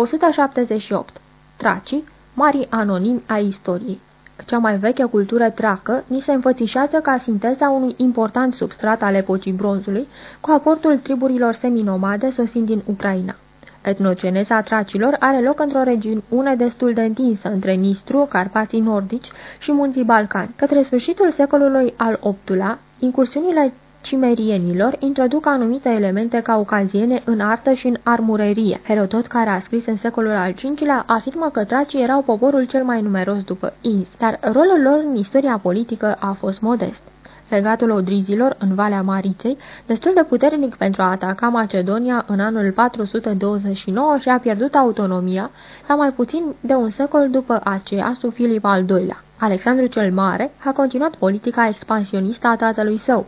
178. Tracii, mari anonimi a istoriei cea mai veche cultură tracă, ni se înfățișează ca sinteza unui important substrat al epocii bronzului, cu aportul triburilor seminomade sosind din Ucraina. Etnogeneza tracilor are loc într-o regiune destul de întinsă între Nistru, Carpații Nordici și Munții Balcani. Către sfârșitul secolului al VIII-lea, incursiunile cimerienilor introduc anumite elemente caucaziene în artă și în armurerie. Herodot, care a scris în secolul al V-lea, afirmă că tracii erau poporul cel mai numeros după Inzi, dar rolul lor în istoria politică a fost modest. Regatul Odrizilor, în Valea Mariței, destul de puternic pentru a ataca Macedonia în anul 429 și a pierdut autonomia la mai puțin de un secol după aceea sub Filip al II-lea. Alexandru cel Mare a continuat politica expansionistă a tatălui său.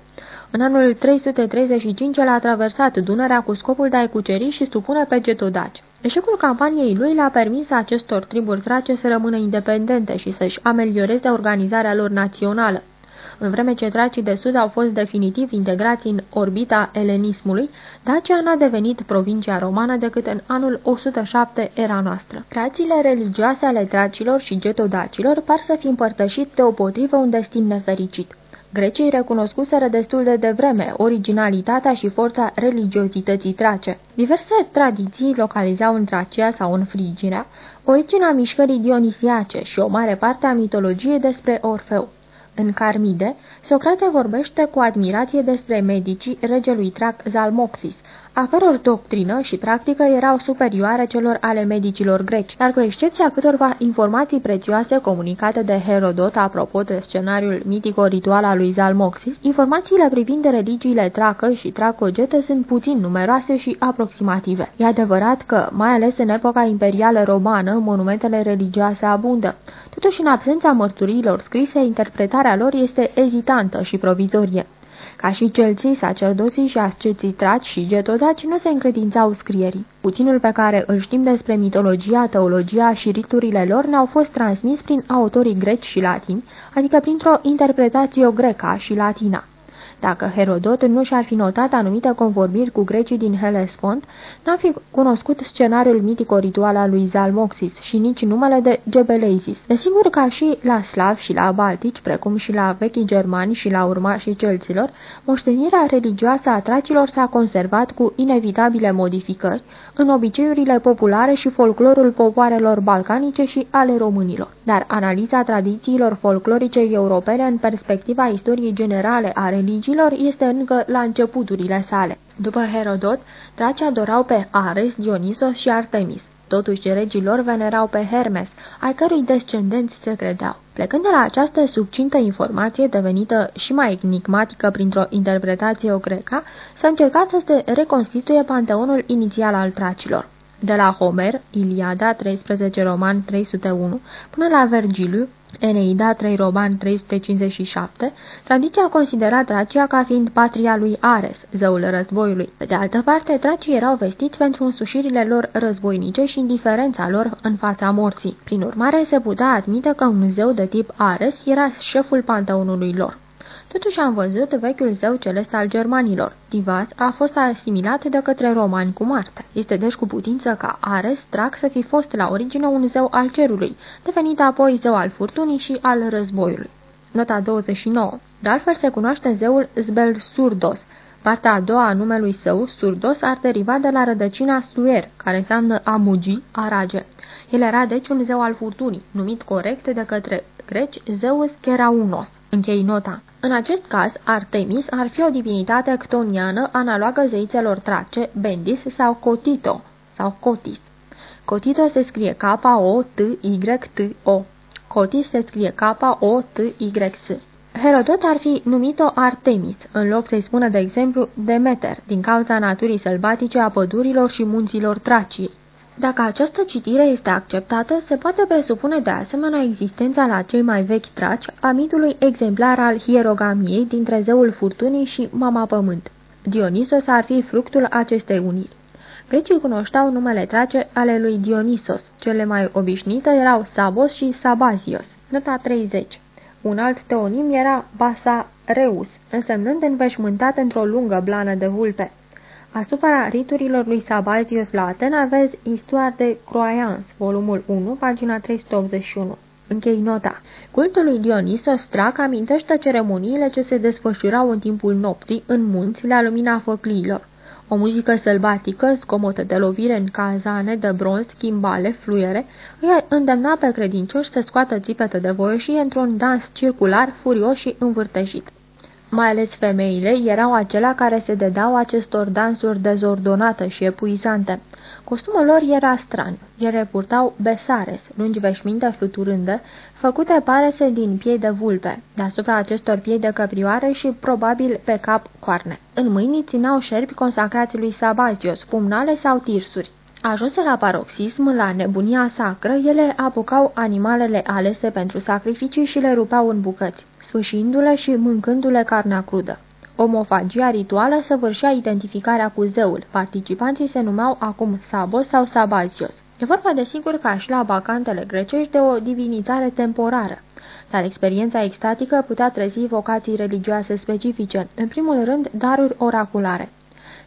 În anul 335 el a traversat Dunărea cu scopul de a-i cuceri și supune pe getodaci. Eșecul campaniei lui le-a permis acestor triburi trace să rămână independente și să-și amelioreze organizarea lor națională. În vreme ce tracii de sud au fost definitiv integrați în orbita elenismului, Dacia n-a devenit provincia romană decât în anul 107 era noastră. Creațiile religioase ale tracilor și getodacilor par să fi împărtășit deopotrivă un destin nefericit. Grecii recunoscuseră destul de devreme originalitatea și forța religiozității trace. Diverse tradiții localizau în Tracia sau în Frigirea originea mișcării dionisiace și o mare parte a mitologiei despre Orfeu. În Carmide, Socrate vorbește cu admirație despre medicii regelui Trac Zalmoxis, a căror doctrină și practică erau superioare celor ale medicilor greci, dar cu excepția câtorva informații prețioase comunicate de Herodot apropo de scenariul mitico-ritual al lui Zalmoxis, informațiile privind de religiile tracă și tracogete sunt puțin numeroase și aproximative. E adevărat că, mai ales în epoca imperială romană, monumentele religioase abundă. Totuși, în absența mărturiilor scrise, interpretarea lor este ezitantă și provizorie. Ca și celții, sacerdoții și asceții traci și getodaci nu se încredințau scrierii. Puținul pe care îl știm despre mitologia, teologia și riturile lor ne-au fost transmis prin autorii greci și latini, adică printr-o interpretație greca și latina. Dacă Herodot nu și-ar fi notat anumite convorbiri cu grecii din Hellespont, n-ar fi cunoscut scenariul mitico-ritual al lui Zalmoxis și nici numele de Gebeleisis. Desigur ca și la slav și la baltici, precum și la vechii germani și la urmașii celților, moștenirea religioasă a tracilor s-a conservat cu inevitabile modificări în obiceiurile populare și folclorul popoarelor balcanice și ale românilor. Dar analiza tradițiilor folclorice europene în perspectiva istoriei generale a religiei grecilor este încă la începuturile sale. După Herodot, tracii adorau pe Ares, Dionisos și Artemis. Totuși, regilor venerau pe Hermes, ai cărui descendenți se credeau. Plecând de la această subcintă informație devenită și mai enigmatică printr-o interpretație o greca, s-a încercat să se reconstituie panteonul inițial al tracilor. De la Homer, Iliada 13 roman 301, până la Vergiliu, Eneida 3 Roman 357, tradiția considera Tracia ca fiind patria lui Ares, zeul războiului. Pe de altă parte, tracii erau vestiți pentru însușirile lor războinice și indiferența lor în fața morții. Prin urmare, se putea admite că un zeu de tip Ares era șeful panteonului lor. Totuși am văzut vechiul zeu celest al germanilor. Divaz a fost asimilat de către romani cu Marte. Este deci cu putință ca Ares, drac, să fi fost la origine un zeu al cerului, devenit apoi zeu al furtunii și al războiului. Nota 29. De altfel se cunoaște zeul Zbel Surdos. Partea a doua a numelui său, Surdos, ar deriva de la rădăcina Suer, care înseamnă a mugi, a rage. El era deci un zeu al furtunii, numit corect de către greci Zeus Cheraunos. Închei nota. În acest caz, Artemis ar fi o divinitate ctoniană analogă zeițelor trace, Bendis sau Cotito sau Cotis. Cotito se scrie K-O-T-Y-T-O. Cotis se scrie K-O-T-Y-S. Herodot ar fi numit-o Artemis, în loc să-i spună, de exemplu, Demeter, din cauza naturii sălbatice a pădurilor și munților Traciei. Dacă această citire este acceptată, se poate presupune de asemenea existența la cei mai vechi traci a mitului exemplar al hierogamiei dintre zeul furtunii și mama pământ. Dionisos ar fi fructul acestei uniri. Grecii cunoșteau numele trace ale lui Dionisos. Cele mai obișnuite erau Sabos și Sabazios. Nota 30. Un alt teonim era Basa Reus, însemnând înveșmântat într-o lungă blană de vulpe. Asupra riturilor lui Sabazios la Atena vezi Histoire de Croyance, volumul 1, pagina 381. Închei nota. Cultul lui Dionisos Strac amintește ceremoniile ce se desfășurau în timpul nopții, în munți, la lumina făcliilor. O muzică sălbatică, scomotă de lovire în cazane, de bronz, chimbale, fluiere, îi îndemna pe credincioși să scoată țipete de voioșie într-un dans circular, furios și învârtejit mai ales femeile, erau acelea care se dedau acestor dansuri dezordonate și epuizante. Costumul lor era stran. Ele purtau besares, lungi veșminte fluturânde, făcute parese din piei de vulpe, deasupra acestor piei de căprioare și probabil pe cap coarne. În mâini țineau șerpi consacrați lui Sabazios, pumnale sau tirsuri. Ajunse la paroxism, la nebunia sacră, ele apucau animalele alese pentru sacrificii și le rupeau în bucăți sfâșindu-le și mâncându-le carnea crudă. Omofagia rituală săvârșea identificarea cu zeul. Participanții se numeau acum Sabos sau Sabazios. E vorba de sigur ca și la bacantele grecești de o divinizare temporară, dar experiența extatică putea trezi vocații religioase specifice, în primul rând daruri oraculare.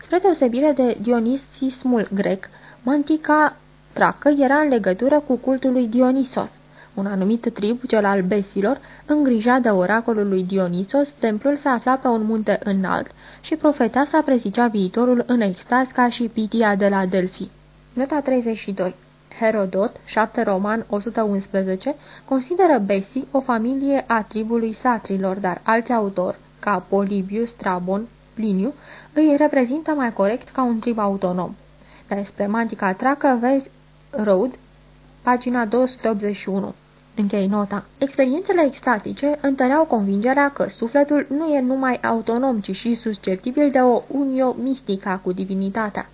Spre deosebire de dionisismul grec, mantica tracă era în legătură cu cultul lui Dionisos. Un anumit trib, cel al besilor, îngrija de oracolul lui Dionisos, templul se afla pe un munte înalt și profeteasa prezicea viitorul în extaz ca și Pitia de la Delphi. Nota 32 Herodot, 7 roman 111, consideră Besi o familie a tribului satrilor, dar alți autori, ca Polibius, Strabon, Pliniu, îi reprezintă mai corect ca un trib autonom. Despre mantica tracă vezi Road, pagina 281. Închei nota. Experiențele extatice întăreau convingerea că sufletul nu e numai autonom, ci și susceptibil de o unio mistică cu divinitatea.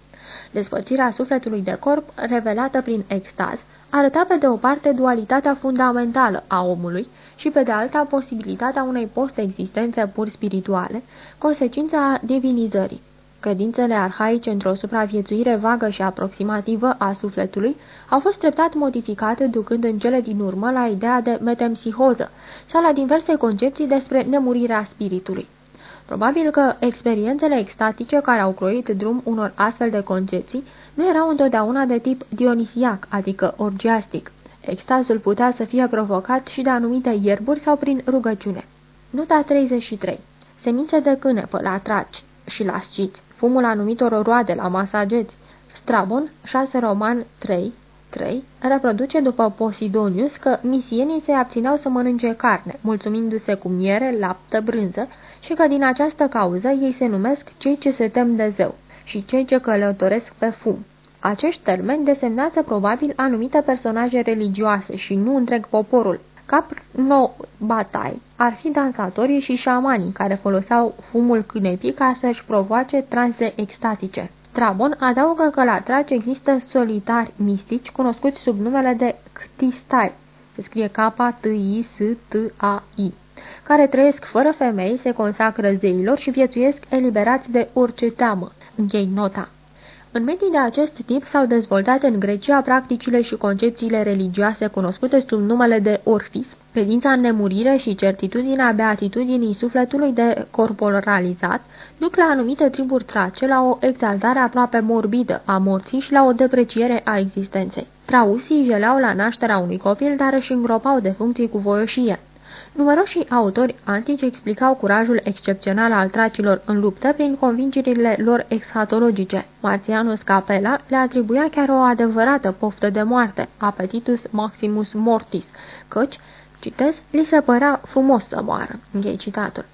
Despărțirea sufletului de corp, revelată prin extaz, arăta pe de o parte dualitatea fundamentală a omului și pe de alta posibilitatea unei post-existențe pur spirituale, consecința divinizării. Credințele arhaice într-o supraviețuire vagă și aproximativă a sufletului au fost treptat modificate ducând în cele din urmă la ideea de metempsihoză sau la diverse concepții despre nemurirea spiritului. Probabil că experiențele extatice care au croit drum unor astfel de concepții nu erau întotdeauna de tip dionisiac, adică orgiastic. Extazul putea să fie provocat și de anumite ierburi sau prin rugăciune. Nota 33. Semințe de cânepă la traci și la sciți fumul anumitor roade la masageți. Strabon, 6 roman 3, 3, reproduce după Posidonius că misienii se abțineau să mănânce carne, mulțumindu-se cu miere, lapte, brânză și că din această cauză ei se numesc cei ce se tem de zeu și cei ce călătoresc pe fum. Acești termeni desemnează probabil anumite personaje religioase și nu întreg poporul, Capno Batai ar fi dansatorii și șamanii care foloseau fumul cânepii ca să-și provoace transe extatice. Strabon adaugă că la traci există solitari mistici cunoscuți sub numele de Ctistai, se scrie K-T-I-S-T-A-I, care trăiesc fără femei, se consacră zeilor și viețuiesc eliberați de orice teamă. Închei nota. În medii de acest tip s-au dezvoltat în Grecia practicile și concepțiile religioase cunoscute sub numele de orfism, credința în nemurire și certitudinea beatitudinii sufletului de corporalizat, duc la anumite triburi trace la o exaltare aproape morbidă a morții și la o depreciere a existenței. Trausii jeleau la nașterea unui copil, dar își îngropau de funcții cu voioșie. Numeroși autori antici explicau curajul excepțional al tracilor în luptă prin convingerile lor exhatologice. Martianus Capella le atribuia chiar o adevărată poftă de moarte, appetitus maximus mortis, căci, citez, li se părea frumos să moară. Închei citatul.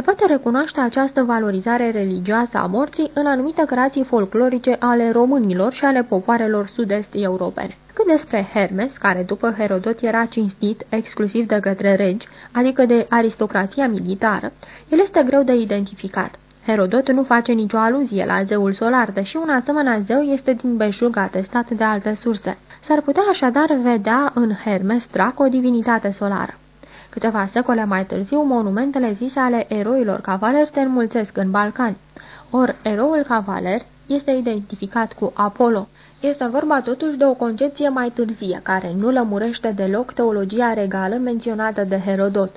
Se poate recunoaște această valorizare religioasă a morții în anumite creații folclorice ale românilor și ale popoarelor sud-est europene. Cât despre Hermes, care după Herodot era cinstit exclusiv de către regi, adică de aristocrația militară, el este greu de identificat. Herodot nu face nicio aluzie la zeul solar, deși un asemenea zeu este din beșug atestat de alte surse. S-ar putea așadar vedea în Hermes Drac o divinitate solară. Câteva secole mai târziu, monumentele zise ale eroilor cavaleri se înmulțesc în Balcani. Or, eroul cavaler este identificat cu Apollo. Este vorba totuși de o concepție mai târzie, care nu lămurește deloc teologia regală menționată de Herodot.